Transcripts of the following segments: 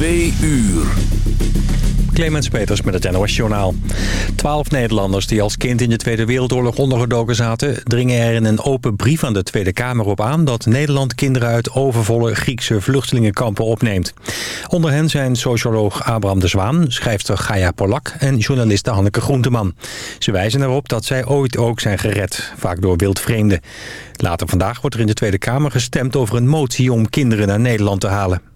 Twee uur. Clemens Peters met het NOS Journaal. Twaalf Nederlanders die als kind in de Tweede Wereldoorlog ondergedoken zaten... dringen er in een open brief aan de Tweede Kamer op aan... dat Nederland kinderen uit overvolle Griekse vluchtelingenkampen opneemt. Onder hen zijn socioloog Abraham de Zwaan, schrijfster Gaia Polak... en journaliste Hanneke Groenteman. Ze wijzen erop dat zij ooit ook zijn gered, vaak door wildvreemden. Later vandaag wordt er in de Tweede Kamer gestemd over een motie... om kinderen naar Nederland te halen.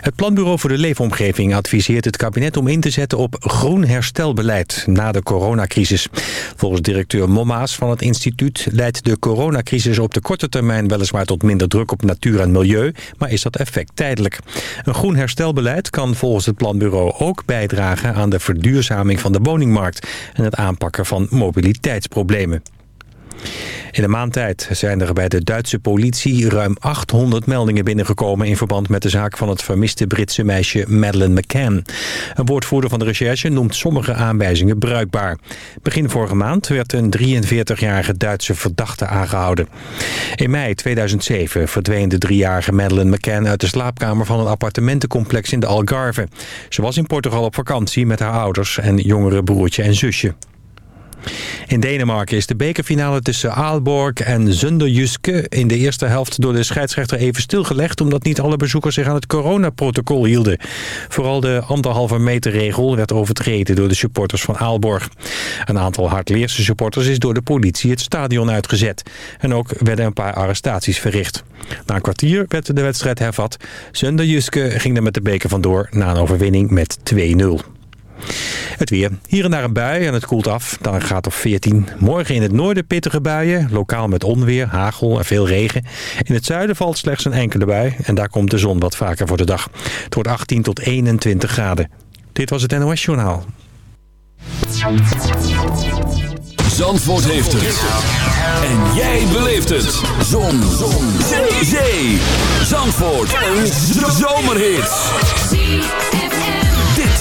Het Planbureau voor de Leefomgeving adviseert het kabinet om in te zetten op groen herstelbeleid na de coronacrisis. Volgens directeur Mommaas van het instituut leidt de coronacrisis op de korte termijn weliswaar tot minder druk op natuur en milieu, maar is dat effect tijdelijk. Een groen herstelbeleid kan volgens het Planbureau ook bijdragen aan de verduurzaming van de woningmarkt en het aanpakken van mobiliteitsproblemen. In een maand tijd zijn er bij de Duitse politie ruim 800 meldingen binnengekomen... in verband met de zaak van het vermiste Britse meisje Madeleine McCann. Een woordvoerder van de recherche noemt sommige aanwijzingen bruikbaar. Begin vorige maand werd een 43-jarige Duitse verdachte aangehouden. In mei 2007 verdween de driejarige Madeleine McCann... uit de slaapkamer van een appartementencomplex in de Algarve. Ze was in Portugal op vakantie met haar ouders en jongere broertje en zusje. In Denemarken is de bekerfinale tussen Aalborg en Zunderjuske in de eerste helft door de scheidsrechter even stilgelegd... omdat niet alle bezoekers zich aan het coronaprotocol hielden. Vooral de anderhalve meter regel werd overtreden door de supporters van Aalborg. Een aantal hardleerse supporters is door de politie het stadion uitgezet. En ook werden een paar arrestaties verricht. Na een kwartier werd de wedstrijd hervat. Zunderjuske ging er met de beker vandoor na een overwinning met 2-0. Het weer. Hier en daar een bui en het koelt af. Dan gaat het 14. Morgen in het noorden pittige buien. Lokaal met onweer, hagel en veel regen. In het zuiden valt slechts een enkele bui. En daar komt de zon wat vaker voor de dag. Het wordt 18 tot 21 graden. Dit was het NOS Journaal. Zandvoort heeft het. En jij beleeft het. Zon. zon. Zee. Zandvoort. Een zomerhit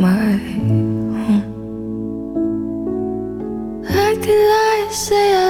my home. How could I say I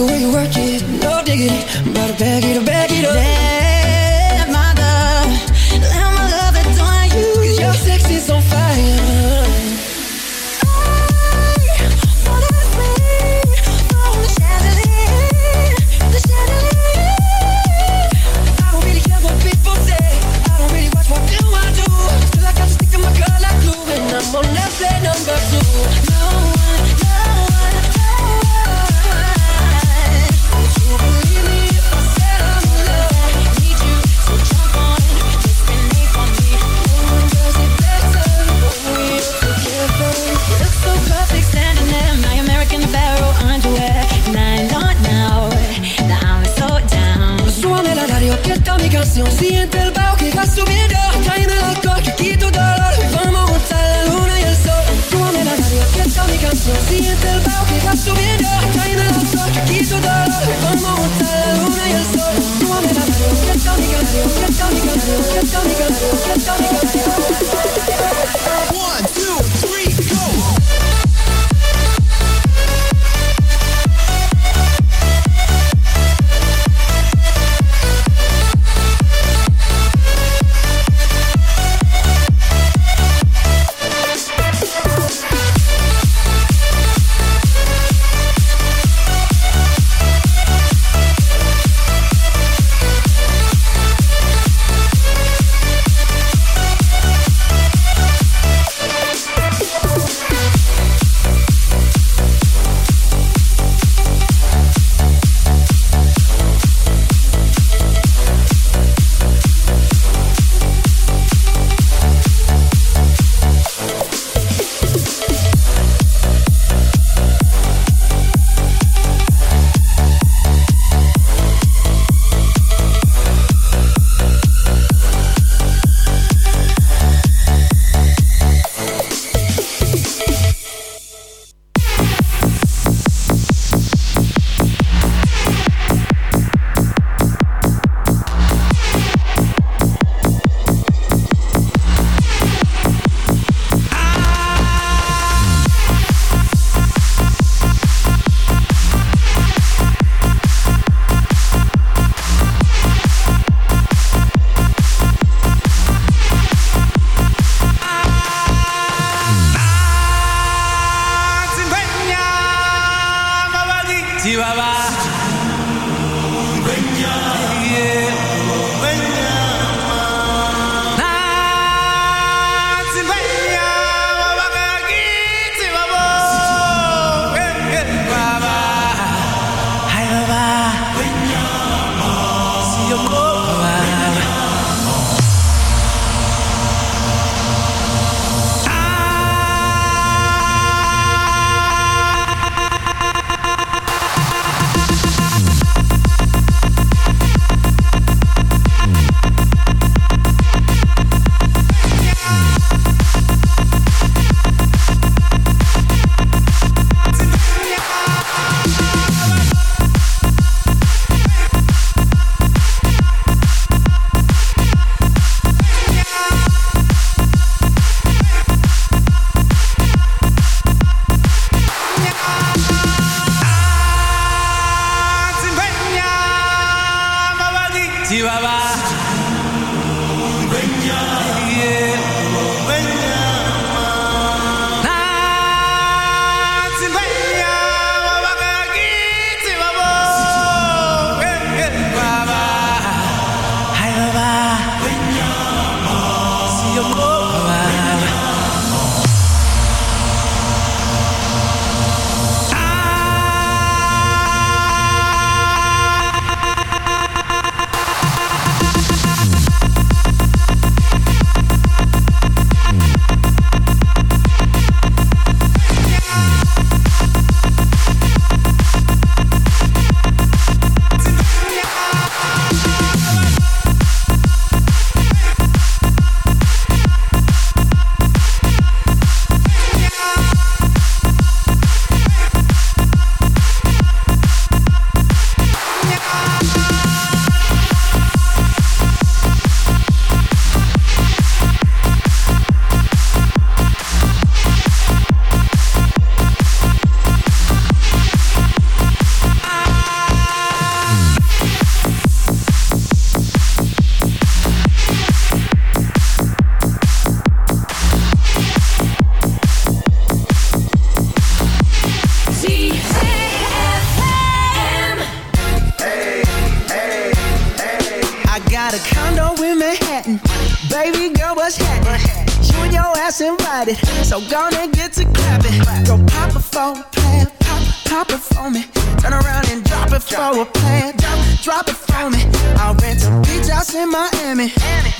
the way you work it, no diggity. I'm about to bag it bag it up.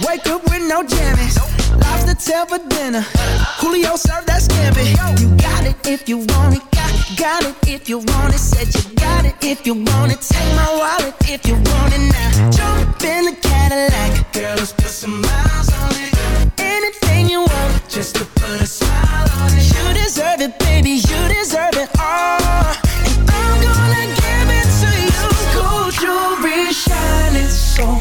Wake up with no jammies. Lobster tail for dinner. Julio served that scampi. You got it if you want it. Got, got it if you want it. Said you got it if you want it. Take my wallet if you want it now. Jump in the Cadillac. Girl, let's put some miles on it. Anything you want, just to put a smile on it. You deserve it, baby. You deserve it all. And I'm gonna give it to you. Gold jewelry shining so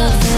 of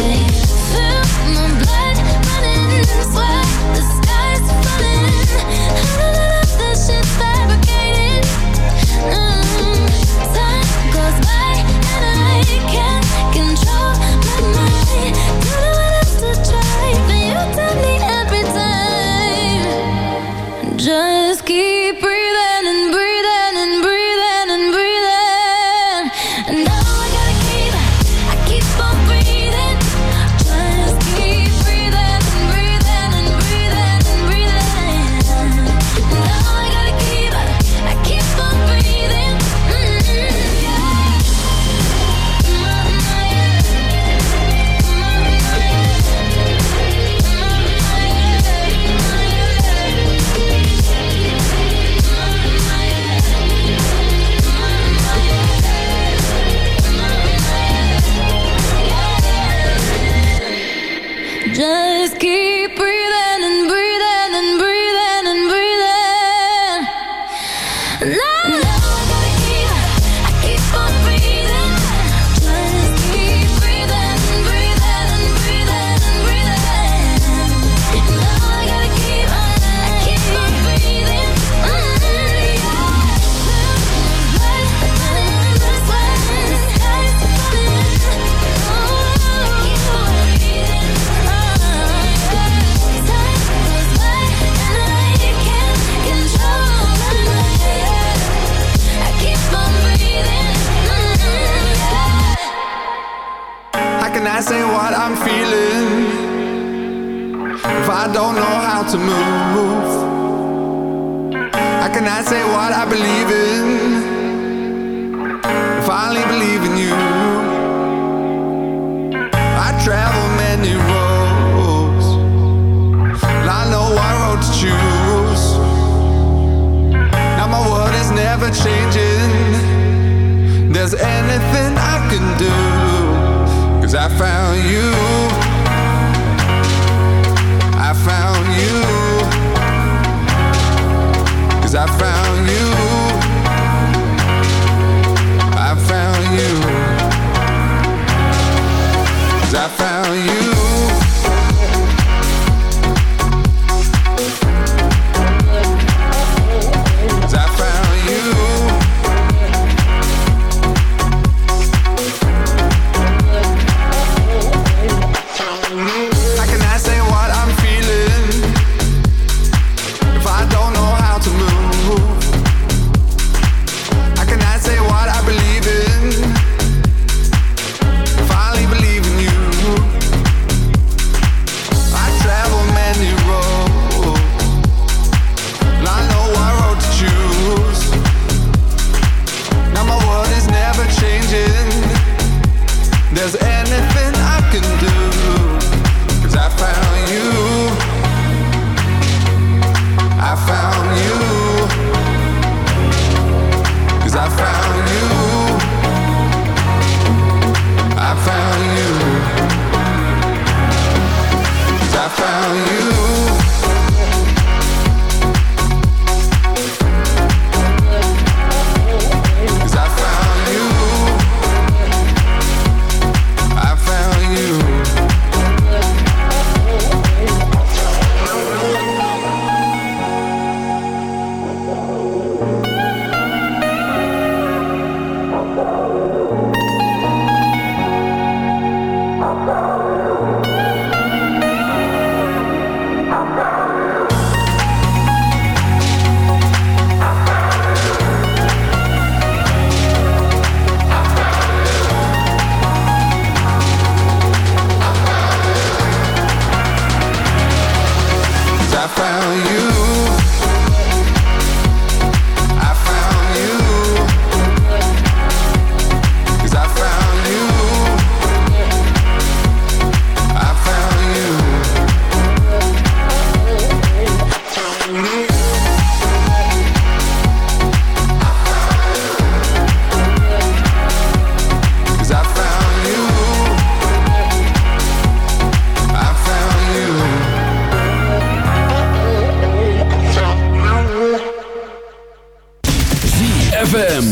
ZFM.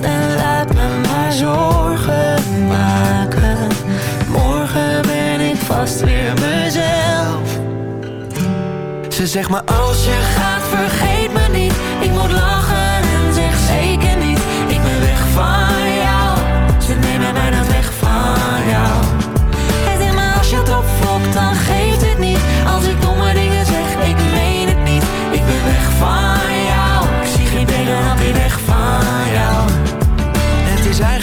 Me en laat me maar zorgen maken. Morgen ben ik vast weer mezelf. Ze zegt maar als je gaat, vergeet